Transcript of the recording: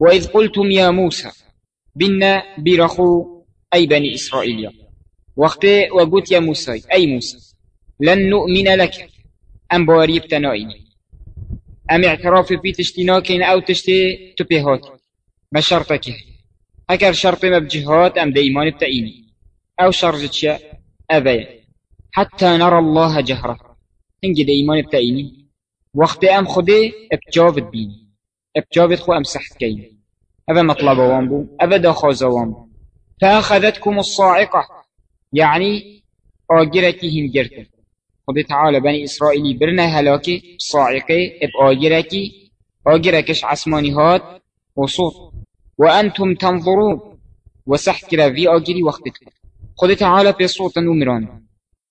وإذ قلتم يا موسى بنا برخو أي بني إسرائيل. وقت وقلت يا موسى أي موسى لن نؤمن لك. أم باري بتنائين أم اعتراف في تشتيناكين أو تشتي تبهات؟ ما شرطك. أكر شرط ما بجهات أم دا إيمان بتأيني أو شاء أبايا حتى نرى الله جهرة. هنجي دا إيمان بتأيني وقت أم خدي ابجابت بيني ابجابت خو أم سحت كيني أبا مطلب وامبو أبا دا خاز وامبو فأخذتكم الصاعقة. يعني آجرتي هم جرتم خد تعالى بني إسرائيلي برنا هلاكي صاعقة اب آجرتي آجركش عسماني هات. وصوت وأنتم تنظرون. وسحت كلا في آجري وقتكم خد تعالى في صوت نمران